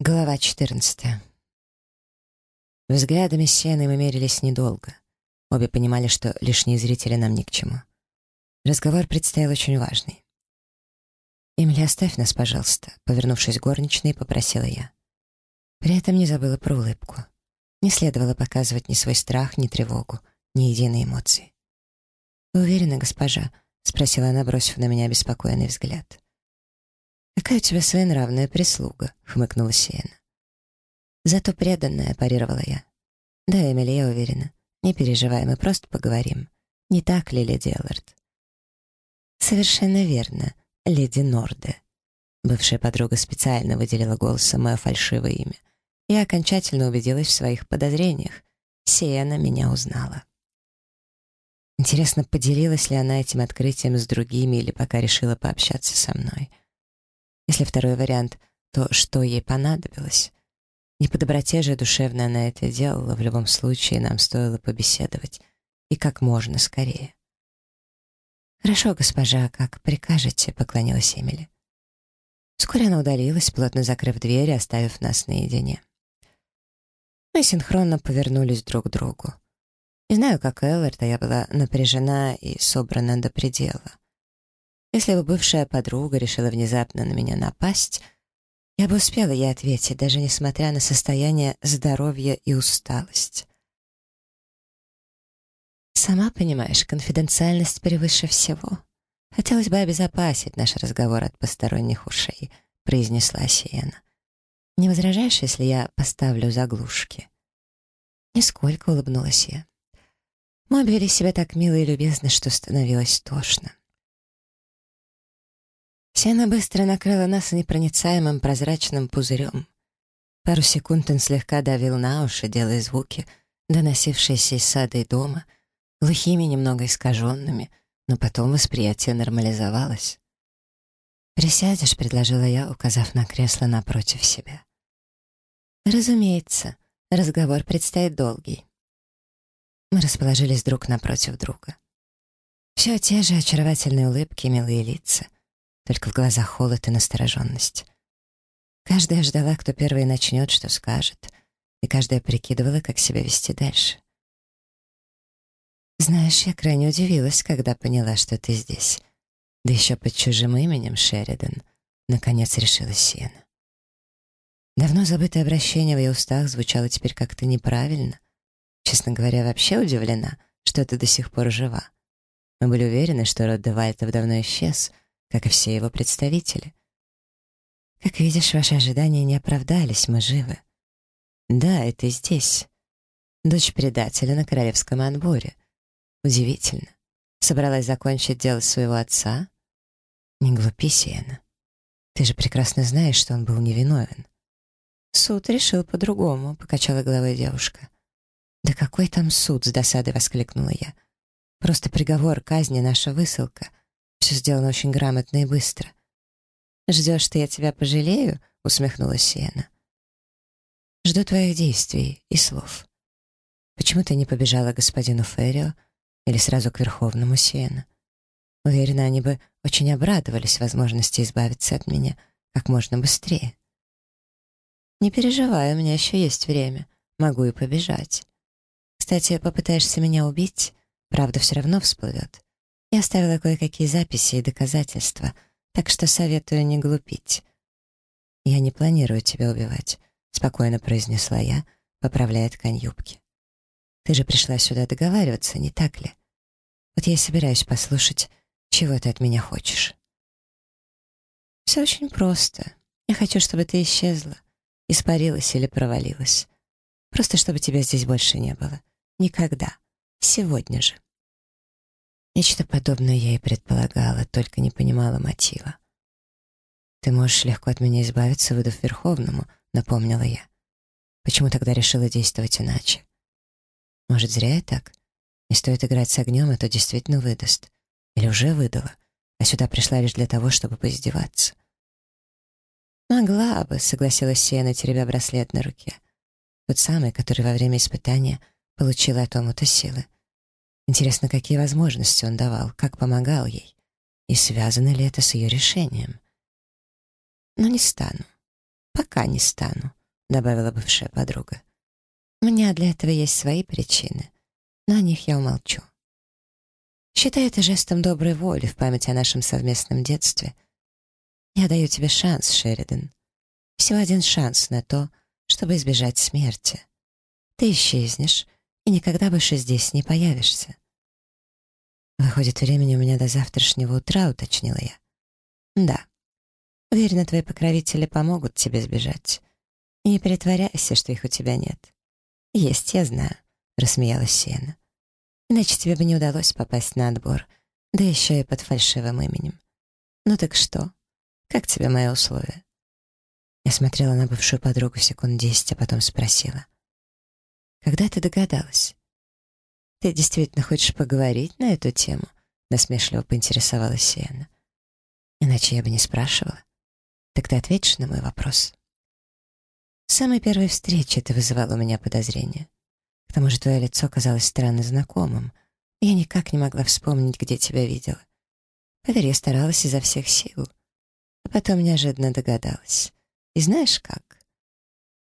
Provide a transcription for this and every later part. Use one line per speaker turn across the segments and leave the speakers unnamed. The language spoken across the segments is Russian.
Глава 14. Взглядами с Сеной мы мерились недолго. Обе понимали, что лишние зрители нам ни к чему. Разговор предстоял очень важный. «Эмили, оставь нас, пожалуйста», — повернувшись к горничной, попросила я. При этом не забыла про улыбку. Не следовало показывать ни свой страх, ни тревогу, ни единой эмоции. «Вы уверены, госпожа?» — спросила она, бросив на меня беспокойный взгляд. «Какая у тебя своенравная прислуга», — хмыкнула Сиена. «Зато преданная», — парировала я. «Да, Эмили, я уверена. Не переживай, мы просто поговорим. Не так ли, леди Эллард?» «Совершенно верно, леди Норде». Бывшая подруга специально выделила голосом мое фальшивое имя. Я окончательно убедилась в своих подозрениях. Сиена меня узнала. Интересно, поделилась ли она этим открытием с другими или пока решила пообщаться со мной. Если второй вариант, то что ей понадобилось? Не по доброте же душевно она это делала, в любом случае нам стоило побеседовать. И как можно скорее. «Хорошо, госпожа, как прикажете», — поклонилась Эмили. Вскоре она удалилась, плотно закрыв дверь и оставив нас наедине. Мы синхронно повернулись друг к другу. Не знаю, как Эллард, а я была напряжена и собрана до предела. Если бы бывшая подруга решила внезапно на меня напасть, я бы успела ей ответить, даже несмотря на состояние здоровья и усталость. Сама понимаешь, конфиденциальность превыше всего. Хотелось бы обезопасить наш разговор от посторонних ушей, произнесла Сиена. Не возражаешь, если я поставлю заглушки? Нисколько улыбнулась я. Мы обвели себя так мило и любезно, что становилось тошно. Сена быстро накрыла нас непроницаемым прозрачным пузырем. Пару секунд он слегка давил на уши, делая звуки, доносившиеся из сада и дома, глухими, немного искаженными, но потом восприятие нормализовалось. «Присядешь», — предложила я, указав на кресло напротив себя. «Разумеется, разговор предстоит долгий». Мы расположились друг напротив друга. Все те же очаровательные улыбки, милые лица — только в глазах холод и настороженность. Каждая ждала, кто первый начнет, что скажет, и каждая прикидывала, как себя вести дальше. «Знаешь, я крайне удивилась, когда поняла, что ты здесь. Да еще под чужим именем Шеридан», — наконец решила Сиена. Давно забытое обращение в ее устах звучало теперь как-то неправильно. Честно говоря, вообще удивлена, что ты до сих пор жива. Мы были уверены, что род Девальтов давно исчез — как и все его представители. Как видишь, ваши ожидания не оправдались, мы живы. Да, это здесь. Дочь предателя на королевском отборе. Удивительно. Собралась закончить дело своего отца? Не глупи, Сиена. Ты же прекрасно знаешь, что он был невиновен. Суд решил по-другому, покачала головой девушка. Да какой там суд, с досадой воскликнула я. Просто приговор казни наша высылка. Все сделано очень грамотно и быстро. «Ждешь, что я тебя пожалею?» — усмехнулась Сиена. «Жду твоих действий и слов. Почему ты не побежала к господину Феррио или сразу к Верховному Сиена? Уверена, они бы очень обрадовались возможности избавиться от меня как можно быстрее. Не переживай, у меня еще есть время. Могу и побежать. Кстати, попытаешься меня убить, правда все равно всплывет. Я оставила кое-какие записи и доказательства, так что советую не глупить. «Я не планирую тебя убивать», — спокойно произнесла я, поправляя ткань юбки. «Ты же пришла сюда договариваться, не так ли? Вот я и собираюсь послушать, чего ты от меня хочешь». «Все очень просто. Я хочу, чтобы ты исчезла, испарилась или провалилась. Просто чтобы тебя здесь больше не было. Никогда. Сегодня же». Нечто подобное я и предполагала, только не понимала мотива. «Ты можешь легко от меня избавиться, выдав Верховному», — напомнила я. «Почему тогда решила действовать иначе?» «Может, зря я так? Не стоит играть с огнем, это действительно выдаст. Или уже выдала, а сюда пришла лишь для того, чтобы поиздеваться». «Могла бы», — согласилась Сиена, теребя браслет на руке. Тот самый, который во время испытания получила от омута силы. Интересно, какие возможности он давал, как помогал ей, и связано ли это с ее решением. Но не стану. «Пока не стану», — добавила бывшая подруга. «У меня для этого есть свои причины, но о них я умолчу. Считай это жестом доброй воли в память о нашем совместном детстве. Я даю тебе шанс, Шеридан. Всего один шанс на то, чтобы избежать смерти. Ты исчезнешь и никогда больше здесь не появишься. Выходит, времени у меня до завтрашнего утра, уточнила я. Да. Уверена, твои покровители помогут тебе сбежать. Не притворяйся, что их у тебя нет. Есть, я знаю, рассмеялась Сена. Иначе тебе бы не удалось попасть на отбор, да еще и под фальшивым именем. Ну так что? Как тебе мои условия? Я смотрела на бывшую подругу секунд десять, а потом спросила. «Когда ты догадалась?» «Ты действительно хочешь поговорить на эту тему?» Насмешливо поинтересовалась Сиена. «Иначе я бы не спрашивала. Так ты ответишь на мой вопрос?» С самой первой встречи ты вызывал у меня подозрения. К тому же твое лицо казалось странно знакомым. Я никак не могла вспомнить, где тебя видела. Поверь, я старалась изо всех сил. А потом неожиданно догадалась. И знаешь как?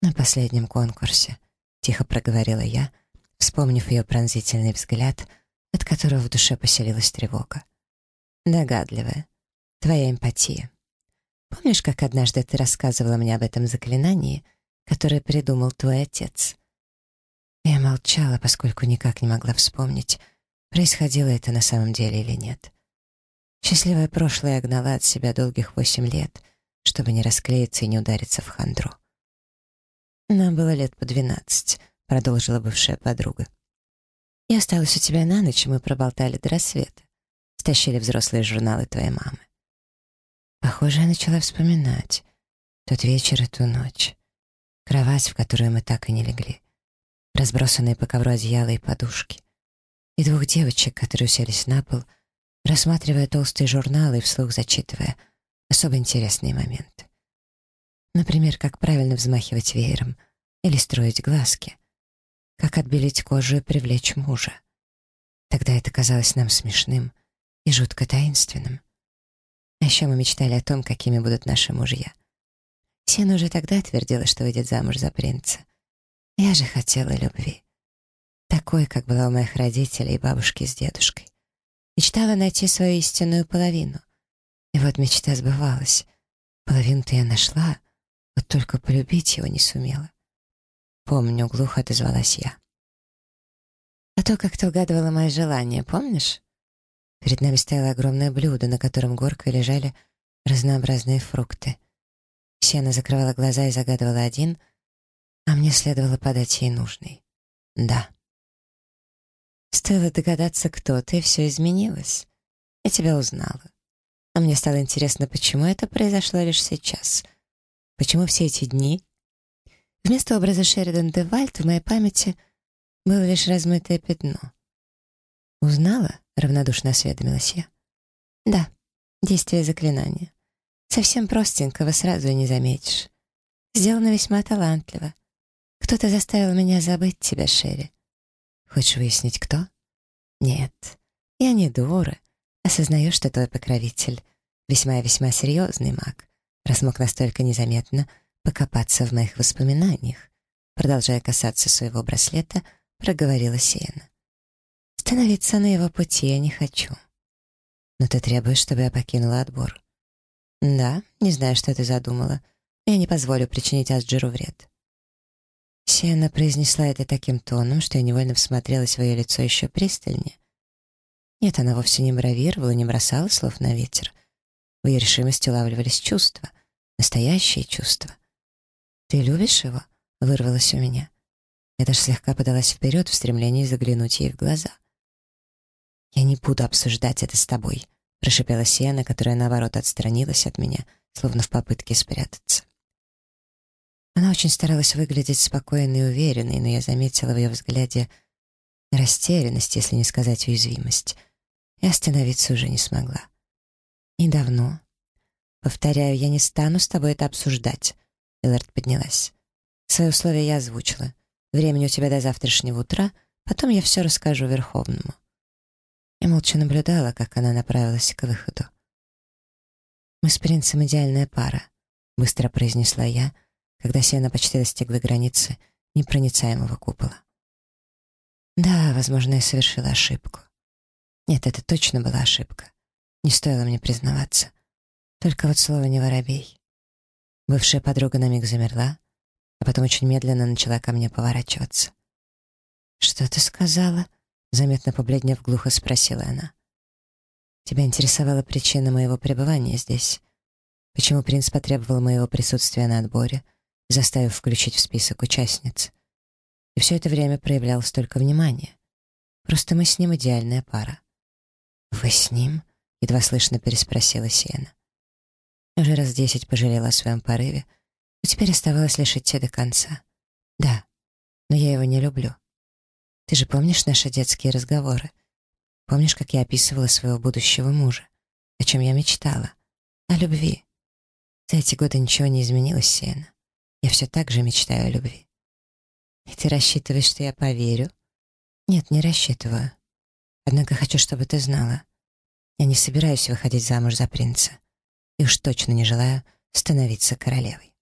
На последнем конкурсе, тихо проговорила я, вспомнив ее пронзительный взгляд, от которого в душе поселилась тревога. Догадливая. Твоя эмпатия. Помнишь, как однажды ты рассказывала мне об этом заклинании, которое придумал твой отец? Я молчала, поскольку никак не могла вспомнить, происходило это на самом деле или нет. Счастливое прошлое я гнала от себя долгих восемь лет, чтобы не расклеиться и не удариться в хандру. Нам было лет по двенадцать, продолжила бывшая подруга. Я осталась у тебя на ночь, и мы проболтали до рассвета. Стащили взрослые журналы твоей мамы. Похоже, я начала вспоминать тот вечер и ту ночь. Кровать, в которую мы так и не легли. Разбросанные по ковру одеяла и подушки. И двух девочек, которые уселись на пол, рассматривая толстые журналы и вслух зачитывая особо интересные моменты. Например, как правильно взмахивать веером или строить глазки — как отбелить кожу и привлечь мужа. Тогда это казалось нам смешным и жутко таинственным. А еще мы мечтали о том, какими будут наши мужья. Сена уже тогда твердила, что выйдет замуж за принца. Я же хотела любви. Такой, как была у моих родителей и бабушки с дедушкой. Мечтала найти свою истинную половину. И вот мечта сбывалась. Половину-то я нашла, вот только полюбить его не сумела. «Помню», — глухо отозвалась я. «А то, как ты угадывала мои желания, помнишь?» Перед нами стояло огромное блюдо, на котором горкой лежали разнообразные фрукты. Сена закрывала глаза и загадывала один, а мне следовало подать ей нужный. «Да». Стоило догадаться, кто ты, и все изменилось. Я тебя узнала. А мне стало интересно, почему это произошло лишь сейчас. Почему все эти дни Вместо образа Шеридан де Вальт в моей памяти было лишь размытое пятно. «Узнала?» — равнодушно осведомилась я. «Да, действие заклинания. Совсем простенького сразу и не заметишь. Сделано весьма талантливо. Кто-то заставил меня забыть тебя, Шерри. Хочешь выяснить, кто? Нет, я не дура. Осознаю, что твой покровитель весьма и весьма серьезный маг, раз мог настолько незаметно покопаться в моих воспоминаниях. Продолжая касаться своего браслета, проговорила Сиена. Становиться на его пути я не хочу. Но ты требуешь, чтобы я покинула отбор. Да, не знаю, что ты задумала. Я не позволю причинить Асджиру вред. Сиена произнесла это таким тоном, что я невольно всмотрелась в ее лицо еще пристальнее. Нет, она вовсе не бравировала, не бросала слов на ветер. В ее решимости улавливались чувства, настоящие чувства — «Ты любишь его?» — вырвалось у меня. Я даже слегка подалась вперед в стремлении заглянуть ей в глаза. «Я не буду обсуждать это с тобой», — прошипела Сиена, которая, наоборот, отстранилась от меня, словно в попытке спрятаться. Она очень старалась выглядеть спокойной и уверенной, но я заметила в ее взгляде растерянность, если не сказать уязвимость, и остановиться уже не смогла. И давно. Повторяю, я не стану с тобой это обсуждать. Эллард поднялась. «Свои условия я озвучила. Времени у тебя до завтрашнего утра, потом я все расскажу Верховному». Я молча наблюдала, как она направилась к выходу. «Мы с принцем идеальная пара», — быстро произнесла я, когда Сиена почти достигла границы непроницаемого купола. Да, возможно, я совершила ошибку. Нет, это точно была ошибка. Не стоило мне признаваться. Только вот слово не воробей. Бывшая подруга на миг замерла, а потом очень медленно начала ко мне поворачиваться. «Что ты сказала?» — заметно побледнев, глухо спросила она. «Тебя интересовала причина моего пребывания здесь. Почему принц потребовал моего присутствия на отборе, заставив включить в список участниц? И все это время проявлял столько внимания. Просто мы с ним идеальная пара». «Вы с ним?» — едва слышно переспросила Сиена. Уже раз десять пожалела о своем порыве, но теперь оставалось лишь идти до конца. Да, но я его не люблю. Ты же помнишь наши детские разговоры? Помнишь, как я описывала своего будущего мужа? О чем я мечтала? О любви. За эти годы ничего не изменилось, Сиена. Я все так же мечтаю о любви. И ты рассчитываешь, что я поверю? Нет, не рассчитываю. Однако хочу, чтобы ты знала. Я не собираюсь выходить замуж за принца. И уж точно не желаю становиться королевой.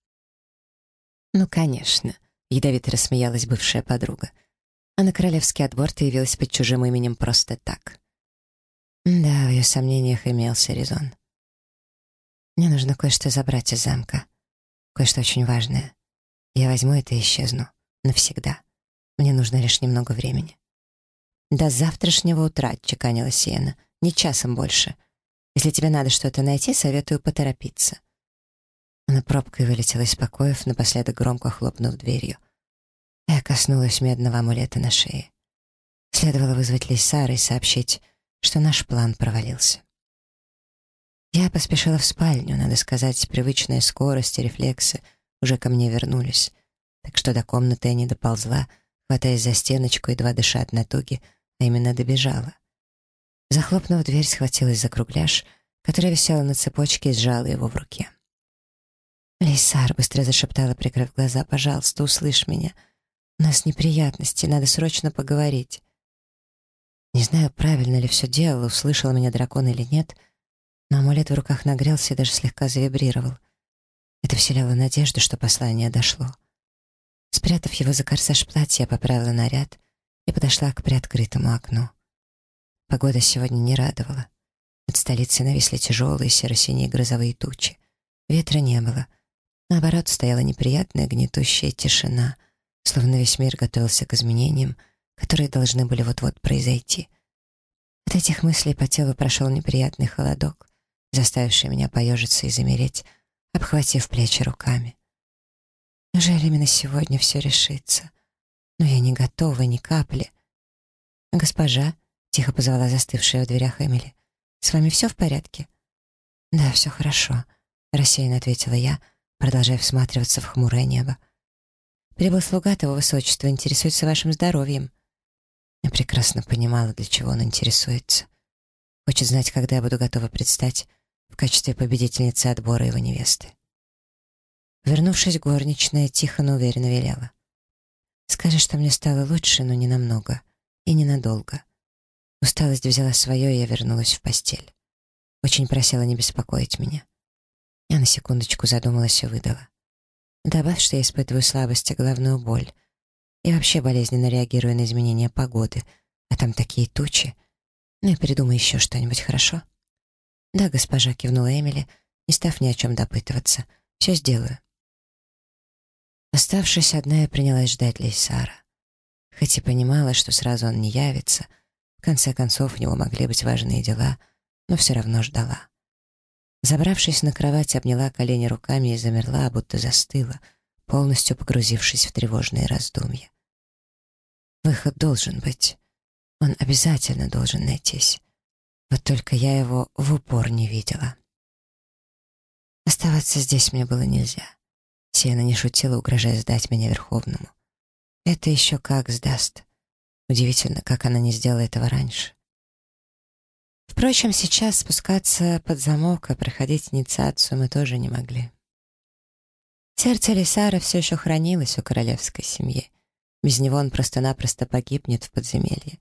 Ну, конечно, ядовито рассмеялась бывшая подруга а на королевский отбор ты явилась под чужим именем просто так. Да, в ее сомнениях имелся резон. Мне нужно кое-что забрать из замка. Кое-что очень важное. Я возьму это и исчезну. Навсегда. Мне нужно лишь немного времени. До завтрашнего утра, чеканила Сиена. Не часом больше. Если тебе надо что-то найти, советую поторопиться. Она пробкой вылетела из покоев, напоследок громко хлопнув дверью. Я коснулась медного амулета на шее. Следовало вызвать Лейсара и сообщить, что наш план провалился. Я поспешила в спальню, надо сказать, привычная скорость и рефлексы уже ко мне вернулись, так что до комнаты я не доползла, хватаясь за стеночку, едва дыша от натуги, а именно добежала. Захлопнув дверь, схватилась за кругляш, который висел на цепочке и сжала его в руке. «Лейсар», — быстро зашептала, прикрыв глаза, — «пожалуйста, услышь меня. У нас неприятности, надо срочно поговорить. Не знаю, правильно ли все делал, услышал меня дракон или нет, но амулет в руках нагрелся и даже слегка завибрировал. Это вселяло надежду, что послание дошло. Спрятав его за корсаж платья, поправила наряд и подошла к приоткрытому окну. Погода сегодня не радовала. Над столицей нависли тяжелые серо-синие грозовые тучи. Ветра не было. Наоборот, стояла неприятная гнетущая тишина — словно весь мир готовился к изменениям, которые должны были вот-вот произойти. От этих мыслей по телу прошел неприятный холодок, заставивший меня поежиться и замереть, обхватив плечи руками. Неужели именно сегодня все решится? Но я не готова ни капли. «Госпожа», — тихо позвала застывшая в дверях Эмили, — «с вами все в порядке?» «Да, все хорошо», — рассеянно ответила я, продолжая всматриваться в хмурое небо. Прибыл слуга того высочества, интересуется вашим здоровьем. Я прекрасно понимала, для чего он интересуется. Хочет знать, когда я буду готова предстать в качестве победительницы отбора его невесты. Вернувшись, горничная тихо, но уверенно велела. «Скажи, что мне стало лучше, но не намного и ненадолго». Усталость взяла свое, и я вернулась в постель. Очень просила не беспокоить меня. Я на секундочку задумалась и выдала. Добавь, что я испытываю слабость и головную боль. И вообще болезненно реагирую на изменения погоды. А там такие тучи. Ну и придумай еще что-нибудь, хорошо? Да, госпожа, кивнула Эмили, не став ни о чем допытываться. Все сделаю. Оставшись одна, я принялась ждать Лейсара. Хоть и понимала, что сразу он не явится, конце концов у него могли быть важные дела, но все равно ждала. Забравшись на кровать, обняла колени руками и замерла, будто застыла, полностью погрузившись в тревожные раздумья. Выход должен быть. Он обязательно должен найтись. Вот только я его в упор не видела. Оставаться здесь мне было нельзя. Сиена не шутила, угрожая сдать меня Верховному. Это еще как сдаст. Удивительно, как она не сделала этого раньше. Впрочем, сейчас спускаться под замок и проходить инициацию мы тоже не могли. Сердце Лисара все еще хранилось у королевской семьи. Без него он просто-напросто погибнет в подземелье.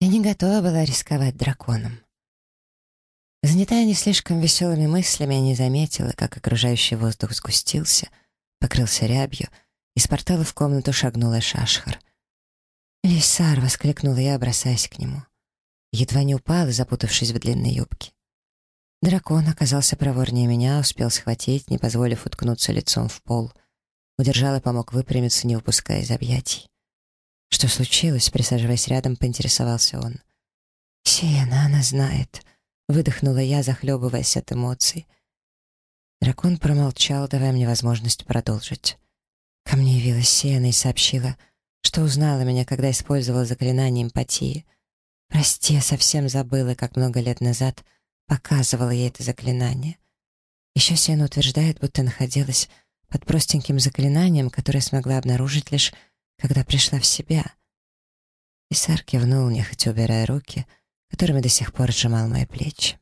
Я не готова была рисковать драконом. Занятая не слишком веселыми мыслями, я не заметила, как окружающий воздух сгустился, покрылся рябью, из портала в комнату шагнула Шашхар. «Лисар!» — воскликнула я, бросаясь к нему. Едва не упала, запутавшись в длинной юбке. Дракон оказался проворнее меня, успел схватить, не позволив уткнуться лицом в пол. Удержал и помог выпрямиться, не выпуская из объятий. «Что случилось?» — присаживаясь рядом, поинтересовался он. «Сиена, она знает», — выдохнула я, захлебываясь от эмоций. Дракон промолчал, давая мне возможность продолжить. Ко мне явилась Сиена и сообщила, что узнала меня, когда использовала заклинание эмпатии. Прости, я совсем забыла, как много лет назад показывала ей это заклинание. Еще Сиена утверждает, будто находилась под простеньким заклинанием, которое смогла обнаружить лишь, когда пришла в себя. Исар кивнул, нехотя убирая руки, которыми до сих пор сжимал мои плечи.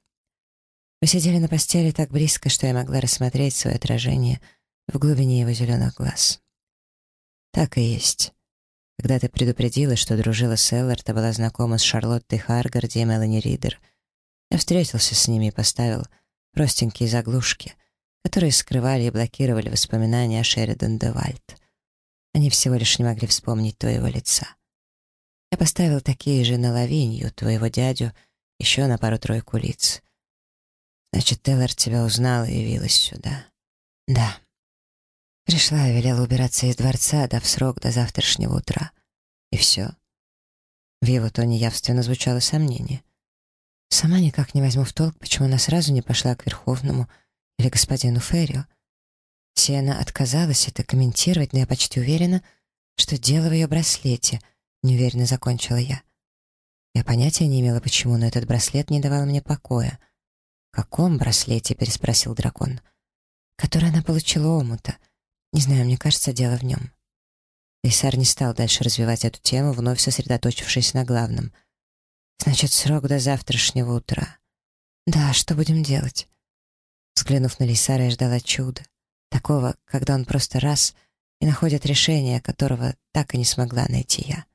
Мы сидели на постели так близко, что я могла рассмотреть свое отражение в глубине его зеленых глаз. Так и есть. Когда ты предупредила, что дружила с Эллард, а была знакома с Шарлоттой Харгарди и Мелани Ридер, я встретился с ними и поставил простенькие заглушки, которые скрывали и блокировали воспоминания о Шеридан де Вальд. Они всего лишь не могли вспомнить твоего лица. Я поставил такие же на Лавинью, твоего дядю, еще на пару-тройку лиц. Значит, Теллар тебя узнала и явилась сюда. Да. Пришла и велела убираться из дворца, дав срок до завтрашнего утра. И все. В его тоне явственно звучало сомнение. Сама никак не возьму в толк, почему она сразу не пошла к Верховному или господину Феррио. Сиена отказалась это комментировать, но я почти уверена, что дело в ее браслете, неуверенно закончила я. Я понятия не имела, почему, но этот браслет не давал мне покоя. «В каком браслете?» — переспросил дракон. «Который она получила омута. Не знаю, мне кажется, дело в нем». Лейсар не стал дальше развивать эту тему, вновь сосредоточившись на главном. «Значит, срок до завтрашнего утра. Да, что будем делать?» Взглянув на Лейсара, я ждала чуда. Такого, когда он просто раз и находит решение, которого так и не смогла найти я.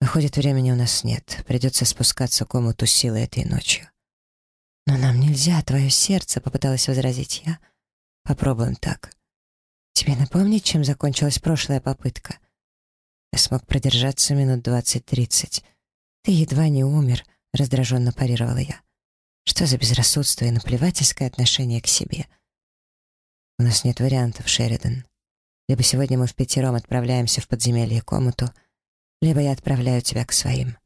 Выходит, времени у нас нет. Придется спускаться к омуту силы этой ночью. «Но нам нельзя, твое сердце», — попыталась возразить я. «Попробуем так. Тебе напомнить, чем закончилась прошлая попытка?» Я смог продержаться минут двадцать-тридцать. «Ты едва не умер», — раздраженно парировала я. «Что за безрассудство и наплевательское отношение к себе?» «У нас нет вариантов, Шеридан. Либо сегодня мы в пятером отправляемся в подземелье комнату, либо я отправляю тебя к своим.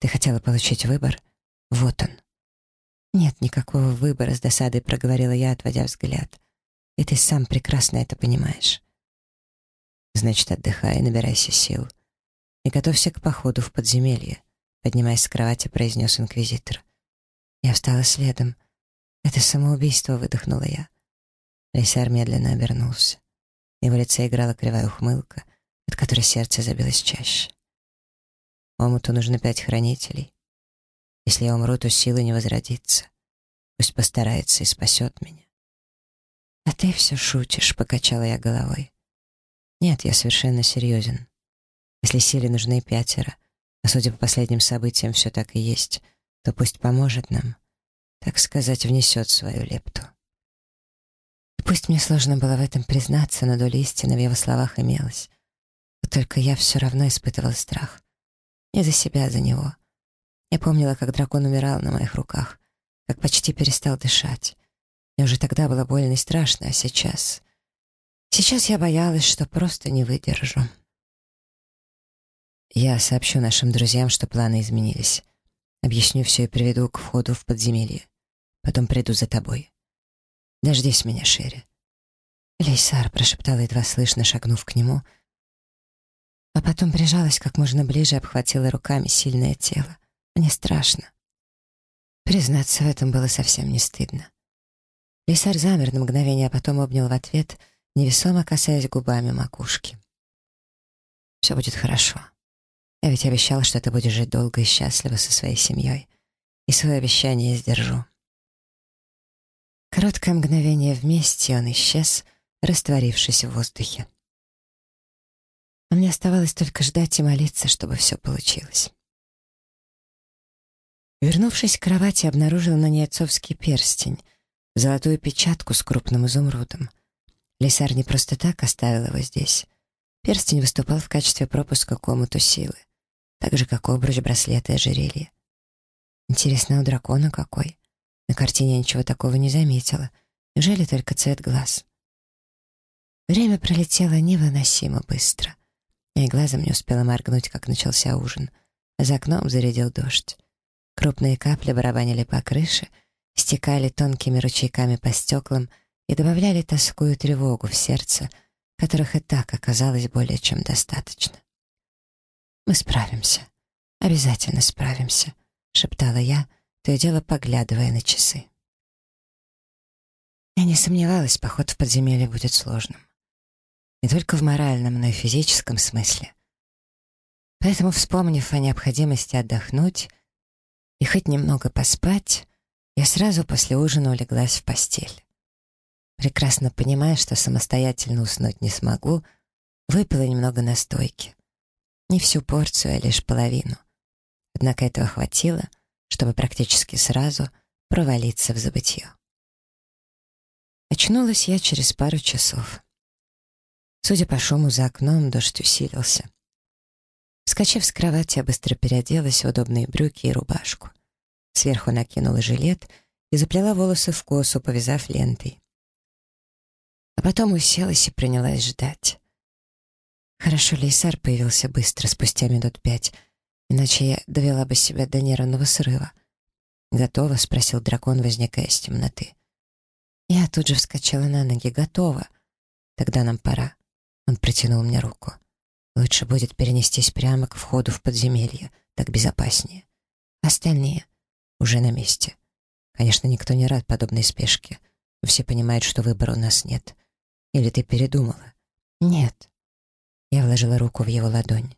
Ты хотела получить выбор? Вот он». «Нет никакого выбора», — с досадой проговорила я, отводя взгляд. «И ты сам прекрасно это понимаешь». «Значит, отдыхай, набирайся сил. И готовься к походу в подземелье», — поднимаясь с кровати, произнес инквизитор. Я встала следом. «Это самоубийство», — выдохнула я. Лейсар медленно обернулся. Его лице играла кривая ухмылка, от которой сердце забилось чаще. Омуту нужно пять хранителей. Если я умру, то силы не возродится. Пусть постарается и спасет меня. «А ты все шутишь», — покачала я головой. «Нет, я совершенно серьезен. Если силе нужны пятеро, а судя по последним событиям все так и есть, то пусть поможет нам, так сказать, внесет свою лепту». И пусть мне сложно было в этом признаться, но доля истины в его словах имелась. Вот только я все равно испытывал страх. Не за себя, а за него. Я помнила, как дракон умирал на моих руках, как почти перестал дышать. Мне уже тогда было больно и страшно, а сейчас... Сейчас я боялась, что просто не выдержу. Я сообщу нашим друзьям, что планы изменились. Объясню все и приведу к входу в подземелье. Потом приду за тобой. Дождись меня, Шерри. Лейсар прошептала едва слышно, шагнув к нему, а потом прижалась как можно ближе и обхватила руками сильное тело. Мне страшно. Признаться в этом было совсем не стыдно. Лисар замер на мгновение, а потом обнял в ответ, невесомо касаясь губами макушки. «Все будет хорошо. Я ведь обещал, что ты будешь жить долго и счастливо со своей семьей. И свое обещание я сдержу». Короткое мгновение вместе он исчез, растворившись в воздухе. А мне оставалось только ждать и молиться, чтобы все получилось. Вернувшись к кровати, обнаружила на ней отцовский перстень, золотую печатку с крупным изумрудом. Лисар не просто так оставил его здесь. Перстень выступал в качестве пропуска к омуту силы, так же, как обруч, браслет и ожерелье. Интересно, у дракона какой? На картине я ничего такого не заметила. Неужели только цвет глаз? Время пролетело невыносимо быстро. Я и глазом не успела моргнуть, как начался ужин. За окном зарядил дождь. Крупные капли барабанили по крыше, стекали тонкими ручейками по стеклам и добавляли тоску и тревогу в сердце, которых и так оказалось более чем достаточно. «Мы справимся. Обязательно справимся», — шептала я, то и дело поглядывая на часы. Я не сомневалась, поход в подземелье будет сложным. Не только в моральном, но и физическом смысле. Поэтому, вспомнив о необходимости отдохнуть и хоть немного поспать, я сразу после ужина улеглась в постель. Прекрасно понимая, что самостоятельно уснуть не смогу, выпила немного настойки. Не всю порцию, а лишь половину. Однако этого хватило, чтобы практически сразу провалиться в забытье. Очнулась я через пару часов. Судя по шуму за окном, дождь усилился. Вскочив с кровати, я быстро переоделась в удобные брюки и рубашку. Сверху накинула жилет и заплела волосы в косу, повязав лентой. А потом уселась и принялась ждать. Хорошо, Лейсар появился быстро, спустя минут пять, иначе я довела бы себя до нервного срыва. «Готово?» — спросил дракон, возникая из темноты. Я тут же вскочила на ноги. «Готово. Тогда нам пора». Он протянул мне руку. «Лучше будет перенестись прямо к входу в подземелье. Так безопаснее. Остальные уже на месте. Конечно, никто не рад подобной спешке. Все понимают, что выбора у нас нет. Или ты передумала? Нет. Я вложила руку в его ладонь.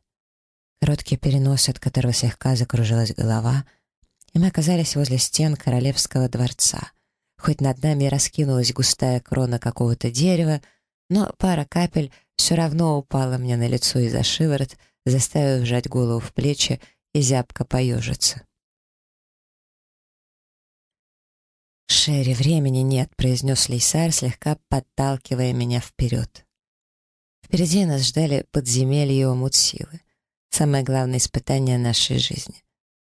Короткий перенос, от которого слегка закружилась голова, и мы оказались возле стен королевского дворца. Хоть над нами раскинулась густая крона какого-то дерева, но пара капель все равно упала мне на лицо и за шиворот, заставив сжать голову в плечи и зябко поежиться. «Шерри, времени нет», — произнес Лейсар, слегка подталкивая меня вперед. Впереди нас ждали подземелья и омут силы. Самое главное испытание нашей жизни.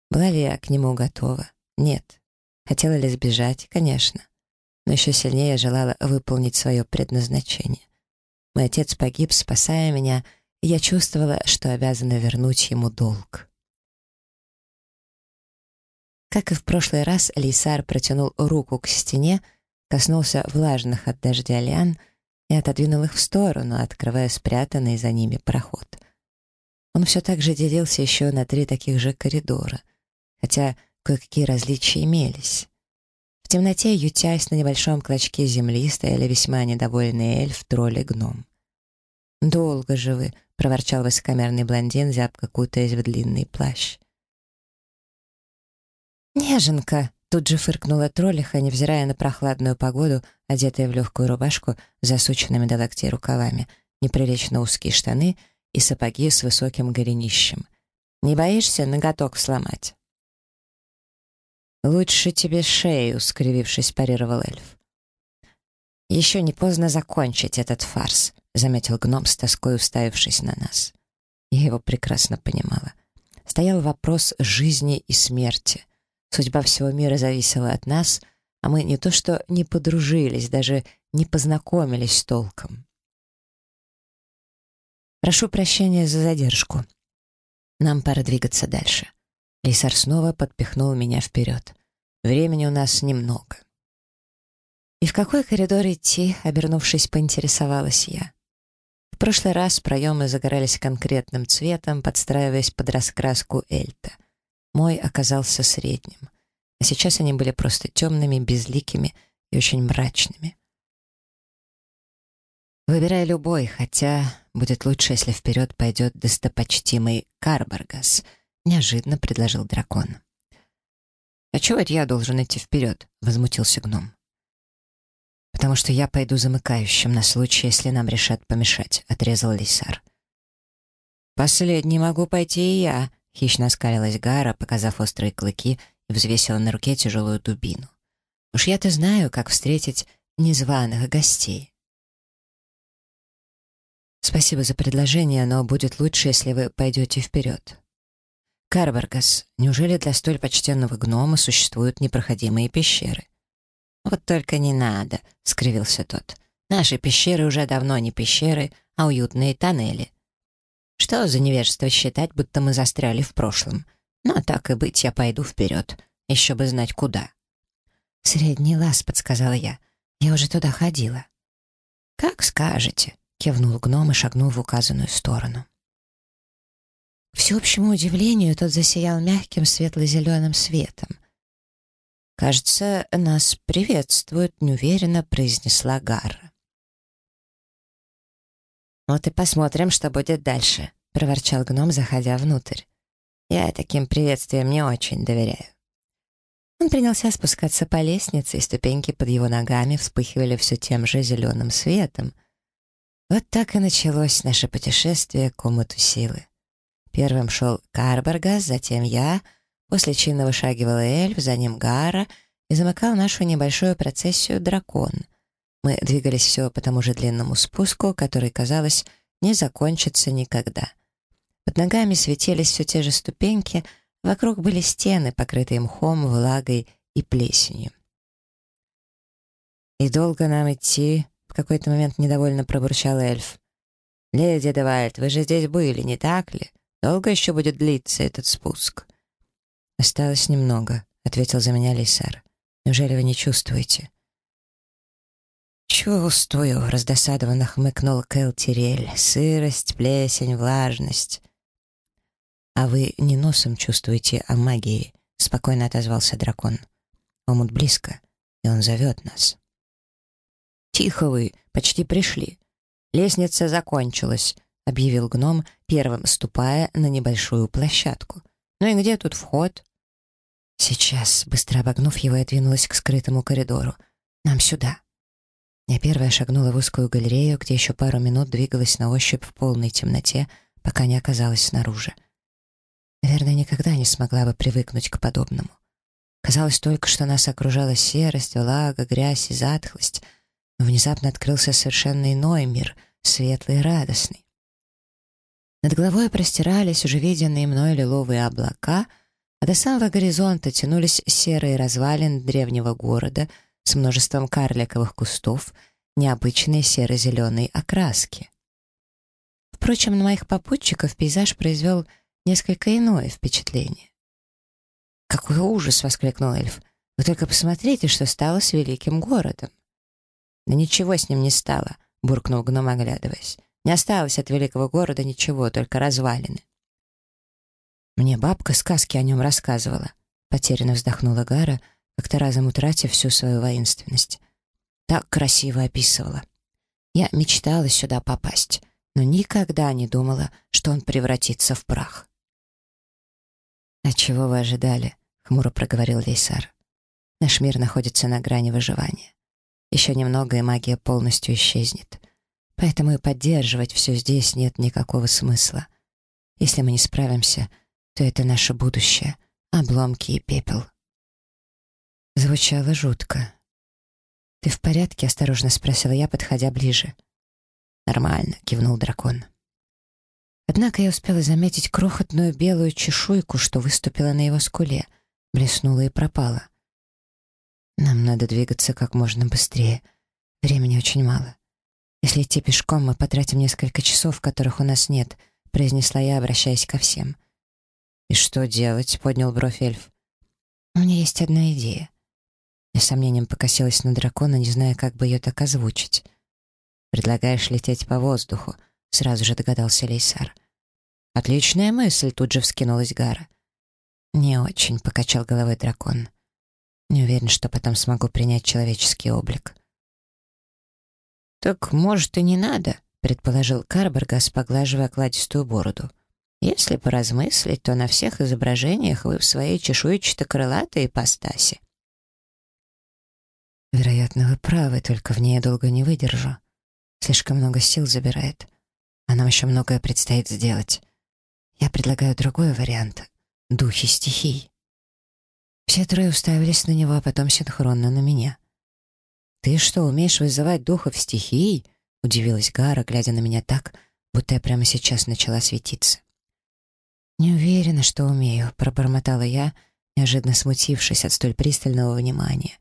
Была ли я к нему готова? Нет. Хотела ли сбежать? Конечно. Но еще сильнее желала выполнить свое предназначение. Мой отец погиб, спасая меня, и я чувствовала, что обязана вернуть ему долг. Как и в прошлый раз, Лейсар протянул руку к стене, коснулся влажных от дождя лиан и отодвинул их в сторону, открывая спрятанный за ними проход. Он все так же делился еще на три таких же коридора, хотя кое-какие различия имелись. В темноте, ютясь на небольшом клочке земли, стояли весьма недовольные эльф, тролль и гном. «Долго же вы», — проворчал высокомерный блондин, зябко кутаясь в длинный плащ. «Неженка!» — тут же фыркнула троллиха, невзирая на прохладную погоду, одетая в легкую рубашку с засученными до локтей рукавами, неприлично узкие штаны и сапоги с высоким голенищем. «Не боишься ноготок сломать?» «Лучше тебе шею», — скривившись, парировал эльф. «Еще не поздно закончить этот фарс», — заметил гном с тоской уставившись на нас. Я его прекрасно понимала. Стоял вопрос жизни и смерти. Судьба всего мира зависела от нас, а мы не то что не подружились, даже не познакомились толком. Прошу прощения за задержку. Нам пора двигаться дальше. Лисар снова подпихнул меня вперед. Времени у нас немного. И в какой коридор идти, обернувшись, поинтересовалась я. В прошлый раз проемы загорались конкретным цветом, подстраиваясь под раскраску Эльта — мой оказался средним. А сейчас они были просто темными, безликими и очень мрачными. Выбирай любой, хотя будет лучше, если вперед пойдет достопочтимый Карбаргас, неожиданно предложил дракон. «А чего это я должен идти вперед?» — возмутился гном. «Потому что я пойду замыкающим на случай, если нам решат помешать», — отрезал Лисар. «Последний могу пойти и я», Хищно оскалилась Гара, показав острые клыки, и взвесила на руке тяжелую дубину. «Уж я-то знаю, как встретить незваных гостей». «Спасибо за предложение, но будет лучше, если вы пойдете вперед». «Карбаргас, неужели для столь почтенного гнома существуют непроходимые пещеры?» «Вот только не надо», — скривился тот. «Наши пещеры уже давно не пещеры, а уютные тоннели. Что за невежество считать, будто мы застряли в прошлом? Ну, а так и быть, я пойду вперед. Еще бы знать, куда». «Средний лаз», — подсказала я. «Я уже туда ходила». «Как скажете», — кивнул гном и шагнул в указанную сторону. К всеобщему удивлению, тот засиял мягким светло-зеленым светом. «Кажется, нас приветствуют», — неуверенно произнесла Гарра. «Вот и посмотрим, что будет дальше», — проворчал гном, заходя внутрь. «Я таким приветствием не очень доверяю». Он принялся спускаться по лестнице, и ступеньки под его ногами вспыхивали все тем же зеленым светом. Вот так и началось наше путешествие к омуту силы. Первым шел Карбергас, затем я, после чинно вышагивал эльф, за ним Гара, и замыкал нашу небольшую процессию дракон. Мы двигались все по тому же длинному спуску, который, казалось, не закончится никогда. Под ногами светились все те же ступеньки, вокруг были стены, покрытые мхом, влагой и плесенью. «И долго нам идти?» — в какой-то момент недовольно пробурчал эльф. «Леди Девальд, вы же здесь были, не так ли? Долго еще будет длиться этот спуск?» «Осталось немного», — ответил за меня Лейсар. «Неужели вы не чувствуете?» «Чувствую», — раздосадованно хмыкнул Кэл Тирель. «Сырость, плесень, влажность». «А вы не носом чувствуете, а магией», — спокойно отозвался дракон. «Омут близко, и он зовет нас». «Тихо вы, почти пришли. Лестница закончилась объявил гном, первым ступая на небольшую площадку. «Ну и где тут вход?» «Сейчас», — быстро обогнув его, я двинулась к скрытому коридору. «Нам сюда». Я первая шагнула в узкую галерею, где еще пару минут двигалась на ощупь в полной темноте, пока не оказалась снаружи. Наверное, никогда не смогла бы привыкнуть к подобному. Казалось только, что нас окружала серость, влага, грязь и затхлость, но внезапно открылся совершенно иной мир, светлый и радостный. Над головой простирались уже виденные мной лиловые облака, а до самого горизонта тянулись серые развалины древнего города с множеством карликовых кустов, необычной серо-зеленой окраски. Впрочем, на моих попутчиков пейзаж произвел несколько иное впечатление. «Какой ужас!» — воскликнул эльф. «Вы только посмотрите, что стало с великим городом!» «Да ничего с ним не стало!» — буркнул гном, оглядываясь. Не осталось от великого города ничего, только развалины. Мне бабка сказки о нем рассказывала. Потерянно вздохнула Гара, как-то разом утратив всю свою воинственность. Так красиво описывала. Я мечтала сюда попасть, но никогда не думала, что он превратится в прах. «А чего вы ожидали?» — хмуро проговорил Лейсар. «Наш мир находится на грани выживания. Еще немного, и магия полностью исчезнет. Поэтому и поддерживать все здесь нет никакого смысла. Если мы не справимся, то это наше будущее, обломки и пепел. Звучало жутко. «Ты в порядке?» — осторожно спросила я, подходя ближе. «Нормально», — кивнул дракон. Однако я успела заметить крохотную белую чешуйку, что выступила на его скуле, блеснула и пропала. «Нам надо двигаться как можно быстрее. Времени очень мало. «Если идти пешком, мы потратим несколько часов, которых у нас нет», — произнесла я, обращаясь ко всем. «И что делать?» — поднял бровь эльф. «У меня есть одна идея». Я сомнением покосилась на дракона, не зная, как бы ее так озвучить. «Предлагаешь лететь по воздуху», — сразу же догадался Лейсар. «Отличная мысль», — тут же вскинулась Гара. «Не очень», — покачал головой дракон. «Не уверен, что потом смогу принять человеческий облик». «Так, может, и не надо», — предположил Карбергас, поглаживая окладистую бороду. «Если поразмыслить, то на всех изображениях вы в своей чешуйчато-крылатой ипостаси». «Вероятно, вы правы, только в ней я долго не выдержу. Слишком много сил забирает, а нам еще многое предстоит сделать. Я предлагаю другой вариант — духи стихий». Все трое уставились на него, а потом синхронно на меня — «Ты что, умеешь вызывать духов стихий?» — удивилась Гара, глядя на меня так, будто я прямо сейчас начала светиться. «Не уверена, что умею», — пробормотала я, неожиданно смутившись от столь пристального внимания.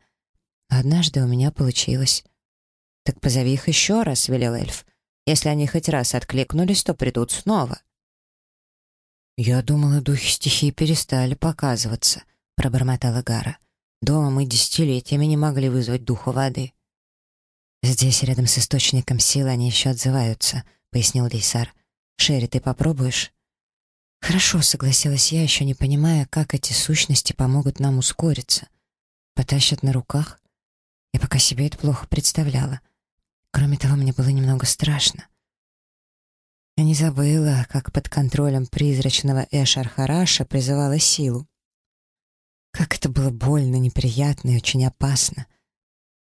«Однажды у меня получилось». «Так позови их еще раз», — велел эльф. «Если они хоть раз откликнулись, то придут снова». «Я думала, духи стихии перестали показываться», — пробормотала Гара. «Дома мы десятилетиями не могли вызвать духа воды». «Здесь, рядом с источником силы, они еще отзываются», — пояснил Дейсар. «Шерри, ты попробуешь?» «Хорошо», — согласилась я, еще не понимая, как эти сущности помогут нам ускориться. Потащат на руках? Я пока себе это плохо представляла. Кроме того, мне было немного страшно. Я не забыла, как под контролем призрачного Эшархараша призывала силу. Как это было больно, неприятно и очень опасно.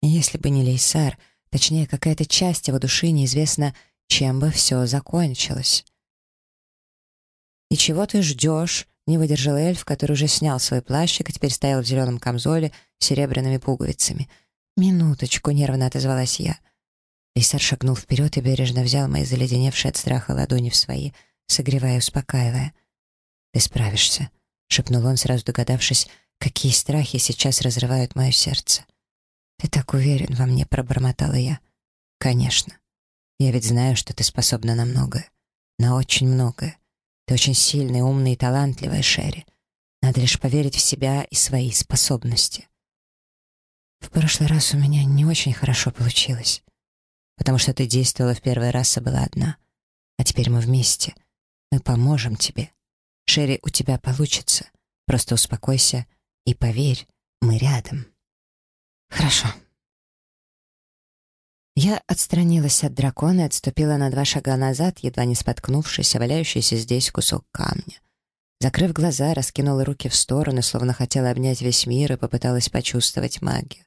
И если бы не Лейсар, точнее, какая-то часть его души, неизвестно, чем бы все закончилось. «И чего ты ждешь?» — не выдержал эльф, который уже снял свой плащик и теперь стоял в зеленом камзоле с серебряными пуговицами. «Минуточку», — нервно отозвалась я. Лисар шагнул вперед и бережно взял мои заледеневшие от страха ладони в свои, согревая и успокаивая. «Ты справишься», — шепнул он, сразу догадавшись, какие страхи сейчас разрывают мое сердце. «Ты так уверен во мне», — пробормотала я. «Конечно. Я ведь знаю, что ты способна на многое. На очень многое. Ты очень сильная, умная и талантливая, Шерри. Надо лишь поверить в себя и свои способности. В прошлый раз у меня не очень хорошо получилось, потому что ты действовала в первый раз и была одна. А теперь мы вместе. Мы поможем тебе. Шерри, у тебя получится. Просто успокойся и поверь, мы рядом. Хорошо. Я отстранилась от дракона и отступила на два шага назад, едва не споткнувшись, о валяющийся здесь кусок камня. Закрыв глаза, раскинула руки в стороны, словно хотела обнять весь мир и попыталась почувствовать магию.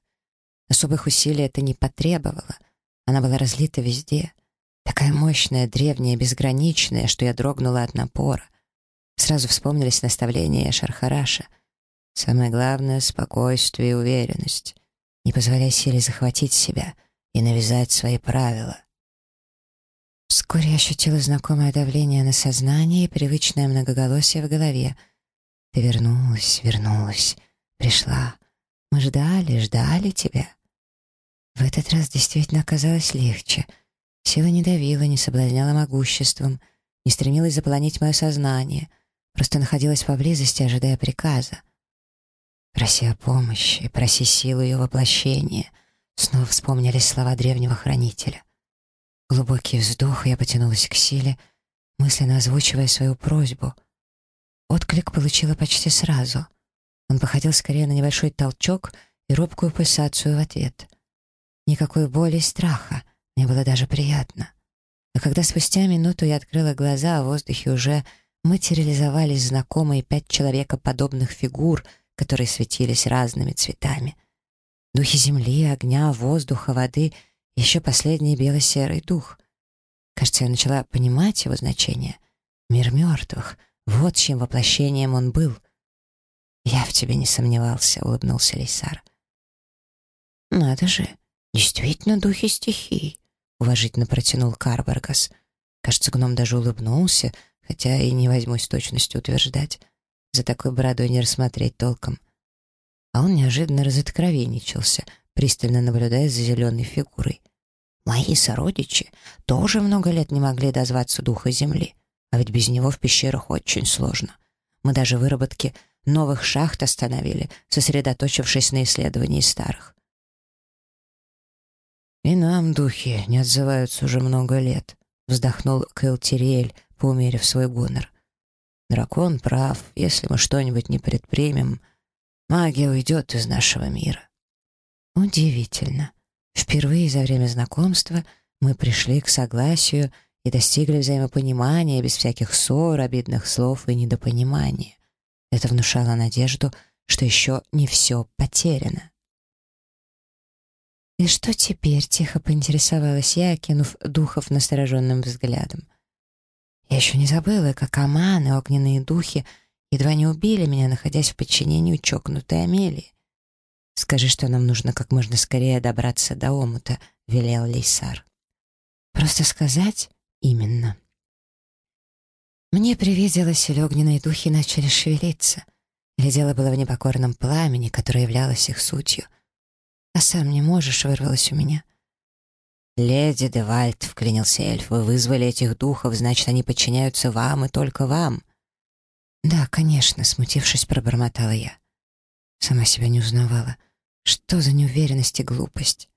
Особых усилий это не потребовало. Она была разлита везде. Такая мощная, древняя, безграничная, что я дрогнула от напора. Сразу вспомнились наставления Шархараша. Самое главное — спокойствие и уверенность. Не позволяй силе захватить себя — и навязать свои правила. Вскоре я ощутила знакомое давление на сознание и привычное многоголосие в голове. «Ты вернулась, вернулась, пришла. Мы ждали, ждали тебя». В этот раз действительно оказалось легче. Сила не давила, не соблазняла могуществом, не стремилась заполонить мое сознание, просто находилась поблизости, ожидая приказа. Проси о помощи, проси силу ее воплощения, Снова вспомнились слова древнего хранителя. Глубокий вздох, я потянулась к силе, мысленно озвучивая свою просьбу. Отклик получила почти сразу. Он походил скорее на небольшой толчок и робкую пульсацию в ответ. Никакой боли и страха, мне было даже приятно. А когда спустя минуту я открыла глаза, в воздухе уже материализовались знакомые пять человекоподобных фигур, которые светились разными цветами — Духи земли, огня, воздуха, воды, еще последний бело-серый дух. Кажется, я начала понимать его значение. Мир мертвых, вот чьим воплощением он был. «Я в тебе не сомневался», — улыбнулся Лейсар. «Надо же, действительно духи стихий», — уважительно протянул Карбаргас. Кажется, гном даже улыбнулся, хотя и не возьмусь с точностью утверждать. За такой бородой не рассмотреть толком — а он неожиданно разоткровенничался, пристально наблюдая за зеленой фигурой. «Мои сородичи тоже много лет не могли дозваться духа земли, а ведь без него в пещерах очень сложно. Мы даже выработки новых шахт остановили, сосредоточившись на исследовании старых. «И нам духи не отзываются уже много лет», — вздохнул Кэл Тириэль, поумерив свой гонор. «Дракон прав, если мы что-нибудь не предпримем, Магия уйдет из нашего мира. Удивительно. Впервые за время знакомства мы пришли к согласию и достигли взаимопонимания без всяких ссор, обидных слов и недопонимания. Это внушало надежду, что еще не все потеряно. «И что теперь?» — тихо поинтересовалась я, окинув духов настороженным взглядом. Я еще не забыла, как Аман огненные духи Едва не убили меня, находясь в подчинении чокнутой Амелии. «Скажи, что нам нужно как можно скорее добраться до омута», — велел Лейсар. «Просто сказать?» «Именно. Мне привиделось, или огненные духи начали шевелиться. Или дело было в непокорном пламени, которое являлось их сутью. «А сам не можешь», — вырвалось у меня. «Леди Девальд», — вклинился эльф, — «вы вызвали этих духов, значит, они подчиняются вам и только вам». «Да, конечно», — смутившись, пробормотала я. Сама себя не узнавала. Что за неуверенность и глупость?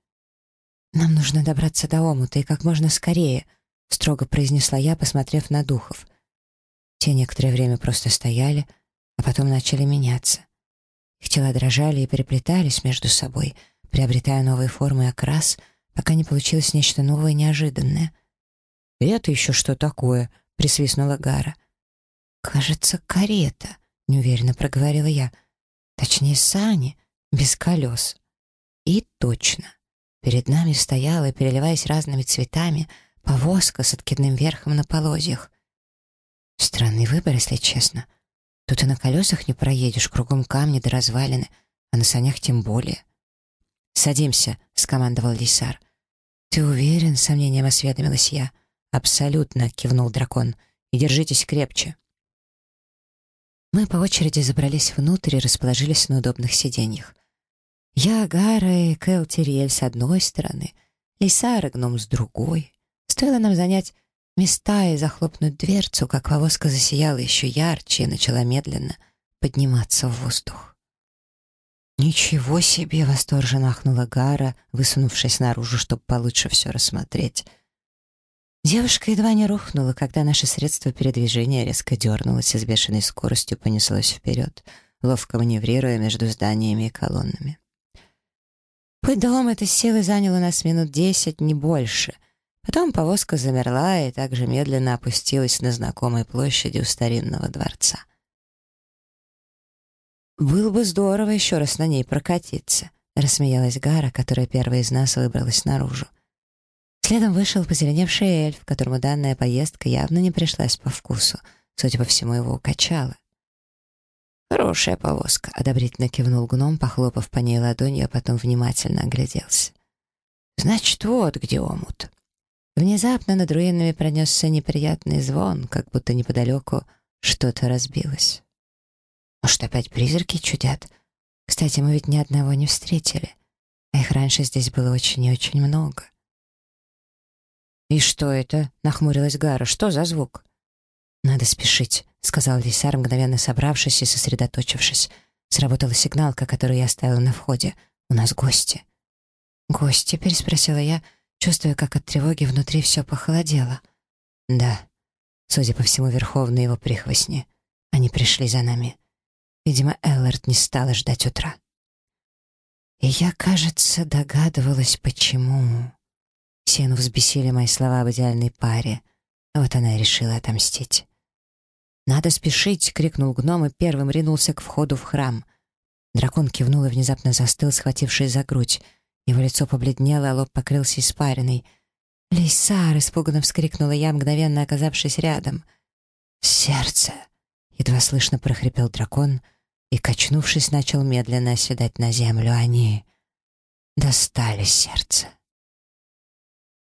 «Нам нужно добраться до омута и как можно скорее», — строго произнесла я, посмотрев на духов. Те некоторое время просто стояли, а потом начали меняться. Их тела дрожали и переплетались между собой, приобретая новые формы и окрас, пока не получилось нечто новое и неожиданное. «И это еще что такое?» — присвистнула Гара. «Кажется, карета», — неуверенно проговорила я. «Точнее, сани, без колес». И точно. Перед нами стояла, переливаясь разными цветами, повозка с откидным верхом на полозьях. Странный выбор, если честно. Тут и на колесах не проедешь, кругом камни да развалины, а на санях тем более. «Садимся», — скомандовал Лисар. «Ты уверен?» — сомнением осведомилась я. «Абсолютно», — кивнул дракон. «И держитесь крепче». Мы по очереди забрались внутрь и расположились на удобных сиденьях. Я, Гара и Кэл Тириэль с одной стороны, Лисар и гном с другой. Стоило нам занять места и захлопнуть дверцу, как повозка засияла еще ярче и начала медленно подниматься в воздух. «Ничего себе!» — восторженно ахнула Гара, высунувшись наружу, чтобы получше все рассмотреть. Девушка едва не рухнула, когда наше средство передвижения резко дернулось и с бешеной скоростью понеслось вперед, ловко маневрируя между зданиями и колоннами. Путь до этой силы занял у нас минут десять, не больше, Потом повозка замерла и также медленно опустилась на знакомой площади у старинного дворца. «Было бы здорово еще раз на ней прокатиться», — рассмеялась Гара, которая первая из нас выбралась наружу. Следом вышел позеленевший эльф, которому данная поездка явно не пришлась по вкусу. Судя по всему, его укачало. «Хорошая повозка», — одобрительно кивнул гном, похлопав по ней ладонью, а потом внимательно огляделся. «Значит, вот где омут». Внезапно над руинами пронесся неприятный звон, как будто неподалеку что-то разбилось. Может, опять призраки чудят? Кстати, мы ведь ни одного не встретили, а их раньше здесь было очень и очень много. «И что это?» — нахмурилась Гара. «Что за звук?» «Надо спешить», — сказал Лисар, мгновенно собравшись и сосредоточившись. Сработала сигналка, которую я оставила на входе. «У нас гости». «Гости?» — переспросила я, чувствуя, как от тревоги внутри все похолодело. Да, судя по всему, Верховные его прихвостни. Они пришли за нами. Видимо, Эллард не стала ждать утра. И я, кажется, догадывалась, почему. Сену взбесили мои слова об идеальной паре. Вот она и решила отомстить. «Надо спешить!» — крикнул гном и первым ринулся к входу в храм. Дракон кивнул и внезапно застыл, схватившись за грудь. Его лицо побледнело, а лоб покрылся испариной. «Лейсар!» — испуганно вскрикнула я, мгновенно оказавшись рядом. «Сердце!» — едва слышно прохрипел дракон и, качнувшись, начал медленно оседать на землю. Они достали сердце.